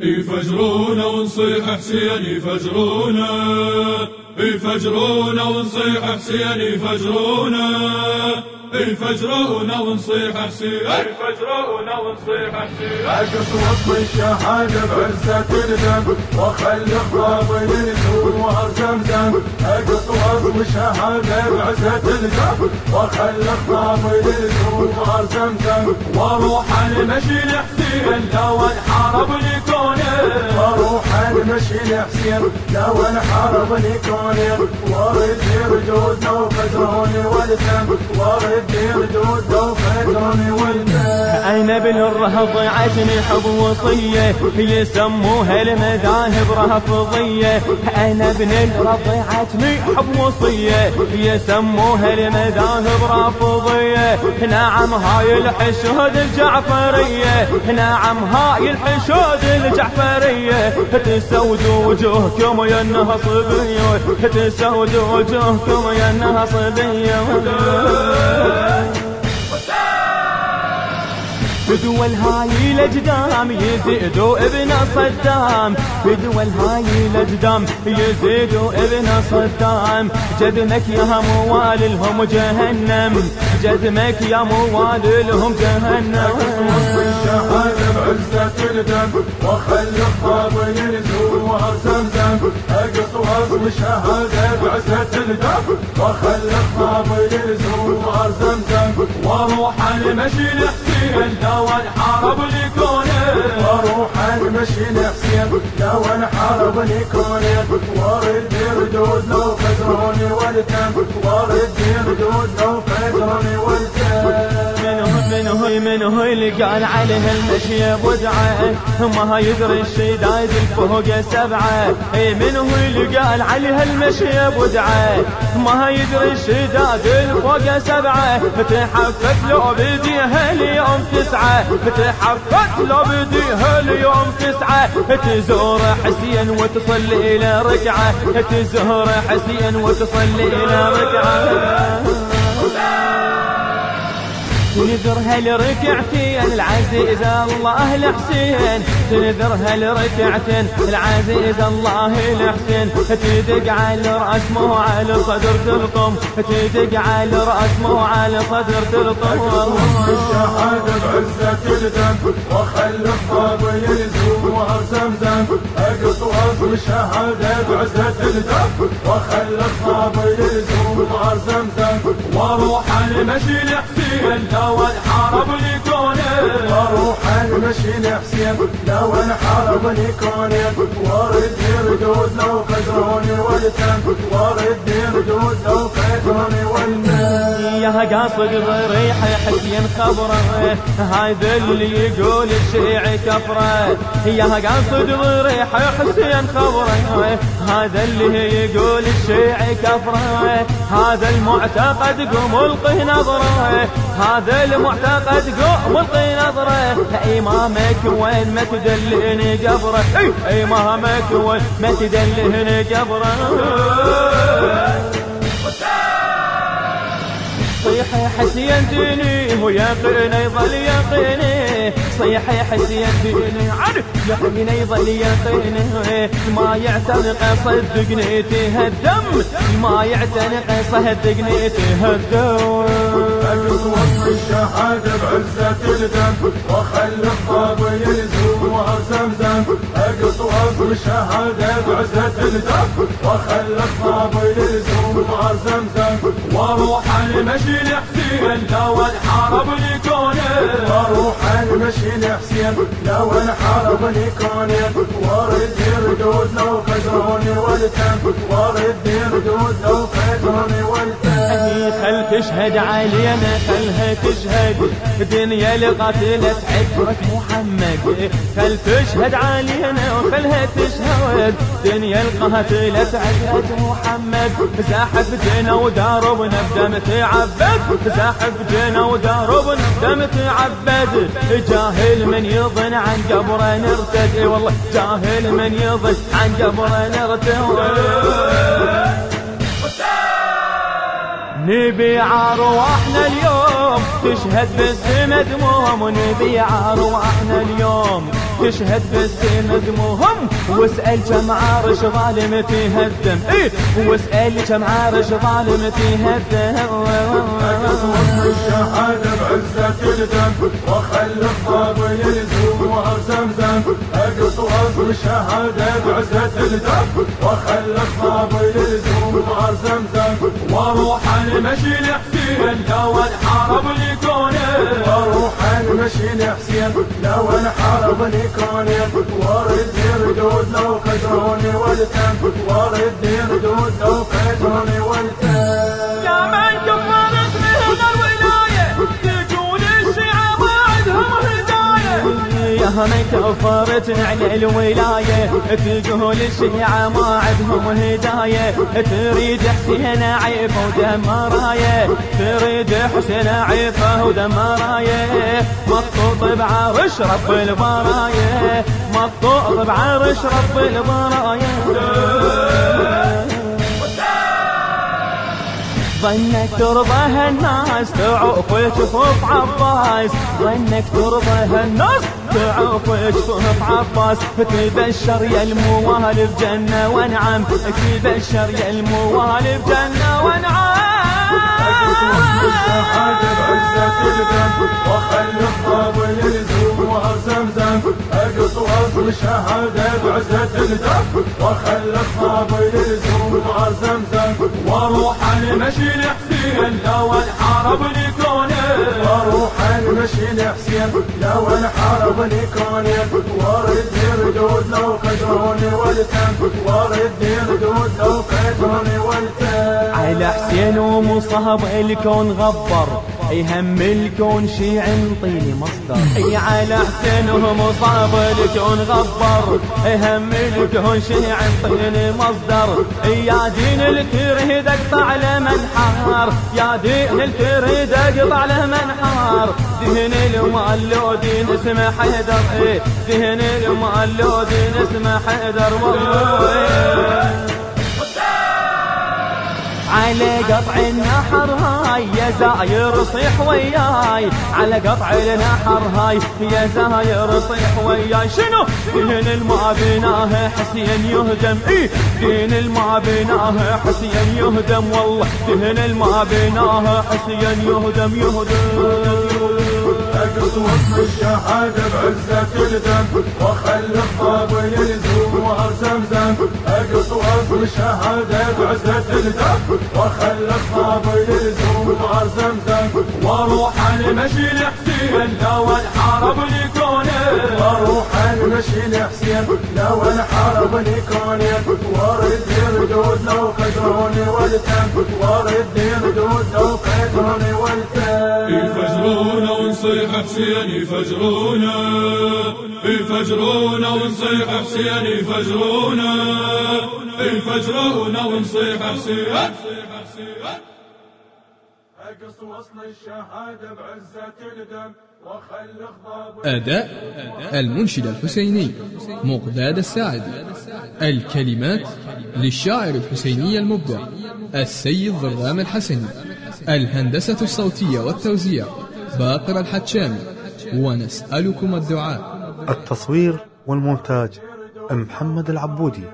يفجرونا ونصيح حسين يفجرونا يفجرونا ونصيح حسين يفجرونا يفجرونا ونصيح حسين. يفجرونا ونصيح حسين. اقص وصف الشهادة بعزة الدم وخلي خطاب ينزول وهر زمزم اقص وصف الشهادة بعزة الدم وخلي خطاب ينزول وهر زمزم وأروح أين بالرهض عشني حب وصية؟ يسموها المذاهب رافضية. أنا ابن الرض عشني حب وصية؟ يسموها المذاهب رافضية. نعم هاي الحشود الجعفرية. نعم هاي الحشود الجعفرية. تسودوا وجوهكم يا النهصبية. تسودوا وجوهكم يا النهصبية. بدول هاي الاجدام يزيدوا ابن صدام. بدول هاي الاجدام يزيدوا ابن صدام. جدمك يا موال لهم جهنم. جدمك يا موال لهم جهنم. الشهادة بعزة الدم وخلي الطاب ينزول وهر زمزم اقص وصل الشهادة بعزة الدم وخلي الطاب ينزول وهر زمزم وأروح المشي لحسين لو انحارب لكونه وأروح المشي لو وارد لو والتم وارد لو فزروني والتم منه منه اللي قال عليه المشي بدعة ما يدري الشدايد الفوق سبعة. اي منه اللي قال عليه المشي بدعة ما يدري الشداد الفوق سبعة. تحفت لو بديها اليوم تسعة. تحفت لو بديها اليوم تسعة تزور حسين وتصلي إلى ركعة تزور حسين وتصلي إلى ركعة. تنذر هالركعتين العزيز الله الحسين تنذر هالركعتين العزيز الله الحسين تدق على الراس مو على صدر تلطم تدق على الراس مو على صدر تلطم الشهادة بعزة الدم وخلي الطاب ينزل وهر زمزم. اقص واصل الشهادة بعزة الدم وخلي الطاب ينزل وهر زمزم وأروح المشي لحسين لو انحارب لكونه وأروح المشي لحسين لو انحارب لكونه وارد ردود لو فزروني والتم وارد ردود لو فزروني والتم يا قاصد ضريح حسين خبره. هذا اللي يقول الشيعي كفره. يا قاصد ضريح حسين خبره. هذا اللي يقول الشيعي كفره. هذا المعتقد قوم القه نظره. هذا المعتقد قوم القه نظره. امامك وين ما تدلني قبره. امامك وين ما تدلني قبره. صيح حسين ديني ويقين يظل يقيني صيح حسين ديني عارف يقين يظل يقيني ما يعتنق صدقني تهدم ما يعتنق صدقني تهدم. اقص وصف الشهادة بعزة الدم وخلي الطاب ينزل وهر زمزم اقص وصف الشهادة بعزة الدم وخلي الطاب ينزل وهر زمزم وأروح المشي لحسين لو انحارب لكونه وأروح المشي لحسين لو انحارب لكونه وارد ردود لو فزروني والتم وارد ردود لو خل تشهد علينا خلها تشهد. دنيا لقتلت عترة محمد. خل تشهد علينا وخلها تشهد. دنيا القتلت عترة محمد. زاحفتنا وداربنا بدم تعبد زاحفتنا وداربنا بدم تعبد جاهل من يظن عن قبره نرتد. والله جاهل من يظن عن قبره نرتد. نبيع أرواحنا اليوم تشهد باسم دموم نبيع أرواحنا اليوم. يشهد بالسين دموهم واسأل كم عارش ظالم فيها الدم إيه واسأل كم عارش ظالم فيها الدم الشهادة بعزة الدم وخل الطابل يلزم وهر زمزم اقص واصل الشهادة بعزة الدم وخل الطابل يلزم وهر زمزم وأروح المشي لحسين لو انحارب لكونه. وأروح المشي لحسين لو انحارب لكونه. وارد ردود لو قدروني والتم وارد ردود لو قدروني والتم يا من كفرت نعل الولاية. تقول الشيعة ما عندهم هداية. تريد حسين عيفة ودم راية تريد حسين عيفة ودم راية مطوط بعرش رب البرايا مطوط بعرش رب البرايا ظنك ترضى هالناس تعوف جفوف عباس. ظنك ترضى هالناس تعوف جفوف عباس. تبشر يا الموالي بجنة وانعم. تبشر يا الموالي بجنة وانعم. الشهادة بعزة الدم وخل الطابل يلزم وهر زمزم وأروح المشي لحسين لو انحارب لكونه. وأروح المشي لحسين لو انحارب لكوني وارد ردود لو قدروني والتم. وارد ردود لو قدروني والتم. على حسين ومصاب الكون غبر. يهم الكون شيع طيني مصدر. أي على حسين ومصاب الكون غبر يهم الكون شيع طيني مصدر. يا دين الكريد اقطع لمنحار يا دين الكريد اقطع لمنحار دين المؤلودين اسمه حيدر. إيه دين المؤلودين اسمه حيدر. والله. على قطع النحر هاي يا زاير صيح وياي. على قطع النحر هاي يا زاير صيح وياي. شنو؟ دين الما بناه حسين يهدم. إي دين الما بناه حسين يهدم. والله دين الما بناه حسين يهدم يهدم. اقص وصل الشهادة بعزة الدم وخل الطابل يلزم وهر زمزم. اقص وصل الشهادة بعزة الدم وخل الطابل يلزم وهر زمزم. وأروح المشي لحسين لو انحارب لكونه وأروح المشي لحسين لو انحارب لكوني وارد ردود لو قدروني والتم وارد ردود لو قدروني والتم يفجرونا ونصيح حسين يفجرونا يفجرونا ونصيح حسين يفجرونا يفجرونا ونصيح حسين أقص وصل الشهادة بعزة الدم وخل خضاب أداء المنشد الحسيني مقداد الساعدي الكلمات للشاعر الحسيني المبدع السيد ضرام الحسني الهندسة الصوتية والتوزيع باقر الحتشامي. ونسألكم الدعاء. التصوير والمونتاج محمد العبودي.